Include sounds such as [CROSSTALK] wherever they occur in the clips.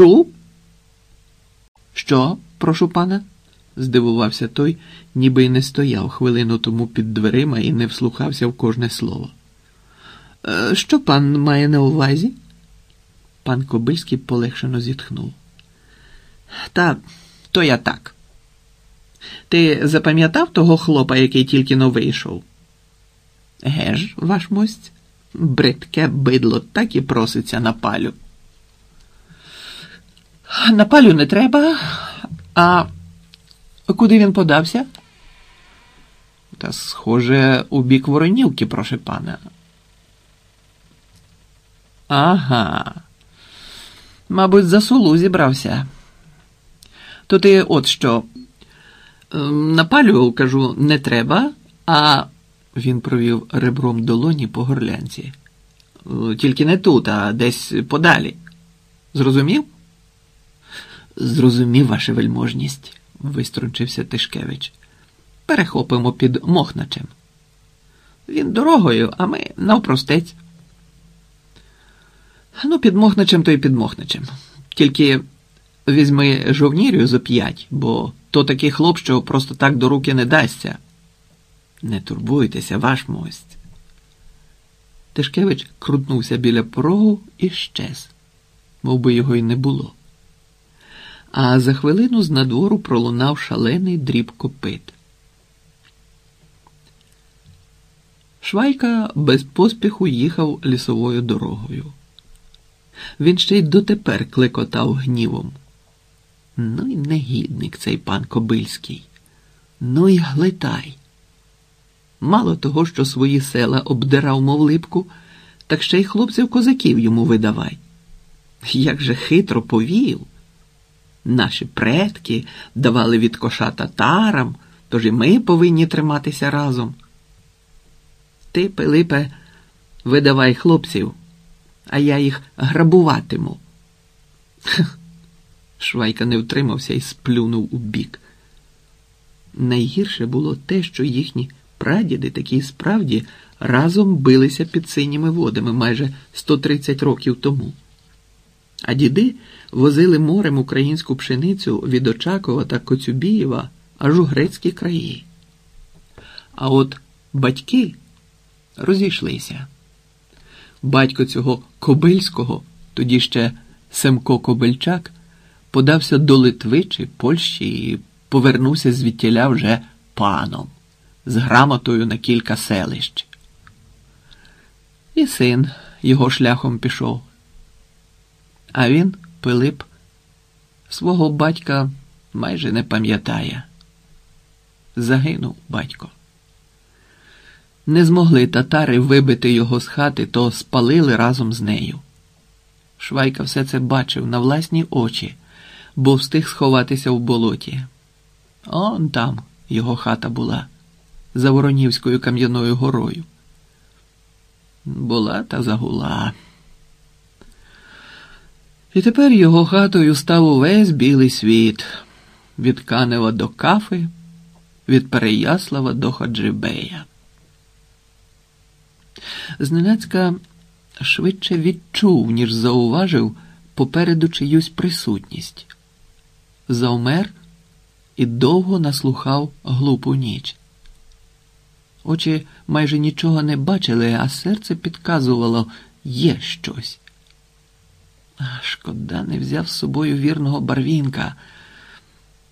Чув? Що, прошу пана? здивувався той, ніби й не стояв хвилину тому під дверима і не вслухався в кожне слово. «Е, Що пан має на увазі? Пан Кобильський полегшено зітхнув. Та то я так. Ти запам'ятав того хлопа, який тільки но вийшов? Геж, ваш мость, бридке бидло так і проситься на палю. На палю не треба, а куди він подався? Та, схоже, у бік Воронівки, прошу пана. Ага. Мабуть, за сулу зібрався. То ти от що. Ем, На палю, кажу, не треба, а він провів ребром долоні по горлянці. «Е, Тільки не тут, а десь подалі. Зрозумів? Зрозумів, ваша вельможність, виструнчився Тишкевич. Перехопимо під Мохначем. Він дорогою, а ми навпростець. Ну, під Мохначем, то й під Мохначем. Тільки візьми жовнірю зо п'ять, бо то такий хлоп, що просто так до руки не дасться. Не турбуйтеся, ваш мость. Тишкевич крутнувся біля порогу і щез, мов би його й не було. А за хвилину з надвору пролунав шалений дріб копит. Швайка без поспіху їхав лісовою дорогою. Він ще й дотепер клекотав гнівом. Ну й негідник цей пан Кобильський. Ну й глитай. Мало того, що свої села обдирав, мов липку, так ще й хлопців козаків йому видавай. Як же хитро повів. Наші предки давали від коша татарам, тож і ми повинні триматися разом. Ти, Пилипе, видавай хлопців, а я їх грабуватиму. [LAUGHS] Швайка не втримався і сплюнув у бік. Найгірше було те, що їхні прадіди такі справді разом билися під синіми водами майже 130 років тому. А діди возили морем українську пшеницю від Очакова та Коцюбієва аж у грецькі краї. А от батьки розійшлися. Батько цього Кобильського, тоді ще Семко Кобильчак, подався до Литви чи Польщі і повернувся звідтіля вже паном з грамотою на кілька селищ. І син його шляхом пішов. А він, Пилип, свого батька майже не пам'ятає. Загинув батько. Не змогли татари вибити його з хати, то спалили разом з нею. Швайка все це бачив на власні очі, бо встиг сховатися в болоті. Он там його хата була, за Воронівською кам'яною горою. Була та загула. І тепер його хатою став увесь білий світ від Канева до Кафи, від Переяслава до Хаджибея. Зненацька швидше відчув, ніж зауважив попереду чиюсь присутність. Завмер і довго наслухав глупу ніч. Очі майже нічого не бачили, а серце підказувало є щось. Шкода, не взяв з собою вірного барвінка.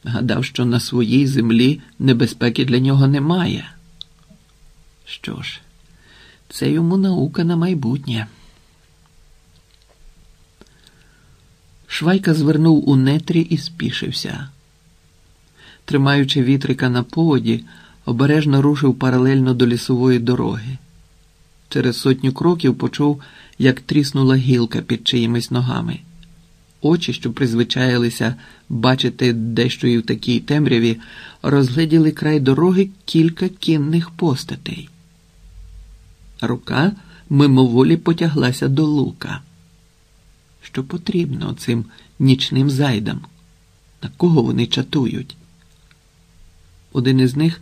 Гадав, що на своїй землі небезпеки для нього немає. Що ж, це йому наука на майбутнє. Швайка звернув у нетрі і спішився. Тримаючи вітрика на поводі, обережно рушив паралельно до лісової дороги. Через сотню кроків почув, як тріснула гілка під чиїмись ногами. Очі, що призвичаїлися бачити дещо і в такій темряві, розгляділи край дороги кілька кінних постатей. Рука мимоволі потяглася до лука. Що потрібно цим нічним зайдам? На кого вони чатують? Один із них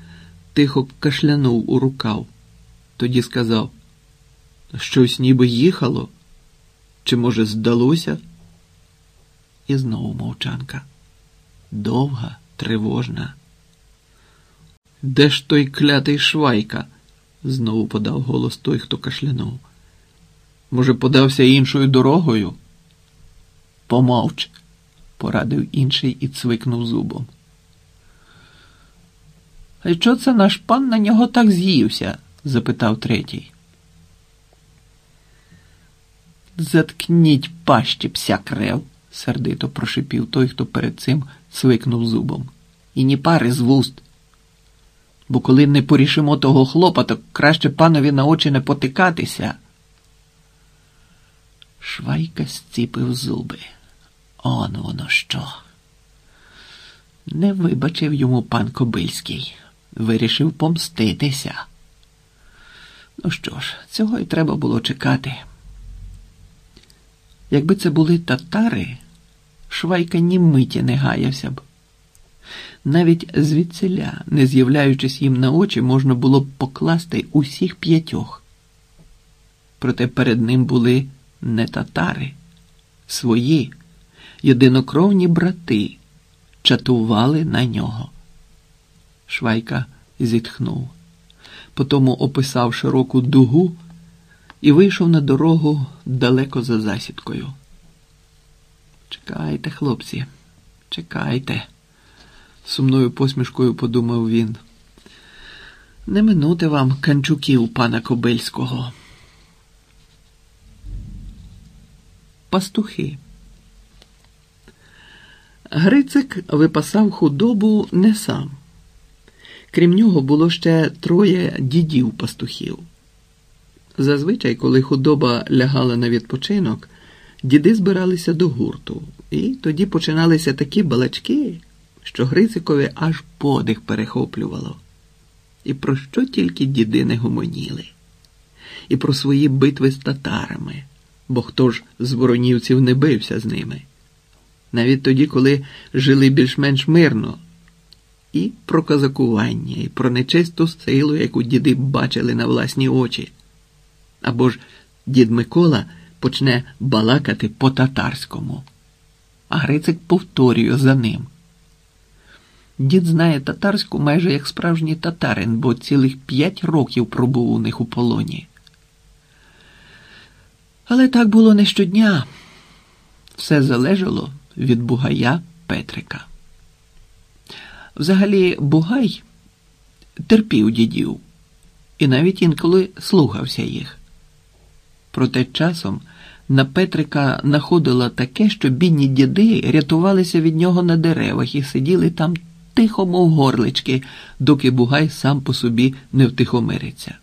тихо кашлянув у рукав, тоді сказав Щось ніби їхало? Чи, може, здалося? І знову мовчанка. Довга, тривожна. Де ж той клятий швайка? знову подав голос той, хто кашлянув. Може, подався іншою дорогою? Помовч, порадив інший і цвикнув зубом. А що це наш пан на нього так з'ївся? запитав третій. Заткніть пащі, пся крев, сердито прошипів той, хто перед цим цвикнув зубом. І ні пари з вуст. Бо коли не порішимо того хлопа, то краще панові на очі не потикатися. Швайка зціпив зуби. Он воно що. Не вибачив йому пан Кобильський. Вирішив помститися. Ну що ж, цього й треба було чекати. Якби це були татари, Швайка ні миті не гаявся б. Навіть звідсиля, не з'являючись їм на очі, можна було б покласти усіх п'ятьох. Проте перед ним були не татари, свої, єдинокровні брати, чатували на нього. Швайка зітхнув, потому описав широку дугу і вийшов на дорогу далеко за засідкою. Чекайте, хлопці, чекайте, сумною посмішкою подумав він. Не минути вам канчуків пана Кобильського. Пастухи. Грицик випасав худобу не сам. Крім нього було ще троє дідів пастухів. Зазвичай, коли худоба лягала на відпочинок, діди збиралися до гурту, і тоді починалися такі балачки, що Грицикові аж подих перехоплювало. І про що тільки діди не гомоніли, і про свої битви з татарами, бо хто ж з воронівців не бився з ними. Навіть тоді, коли жили більш-менш мирно, і про козакування, і про нечисту силу, яку діди бачили на власні очі. Або ж дід Микола почне балакати по татарському, а Грицик повторює за ним. Дід знає татарську майже як справжній татарин, бо цілих п'ять років пробув у них у полоні. Але так було не щодня. Все залежало від Бугая Петрика. Взагалі, Бугай терпів дідів і навіть інколи слухався їх. Проте часом на Петрика находило таке, що бідні діди рятувалися від нього на деревах і сиділи там тихо, мов горлички, доки Бугай сам по собі не втихомириться.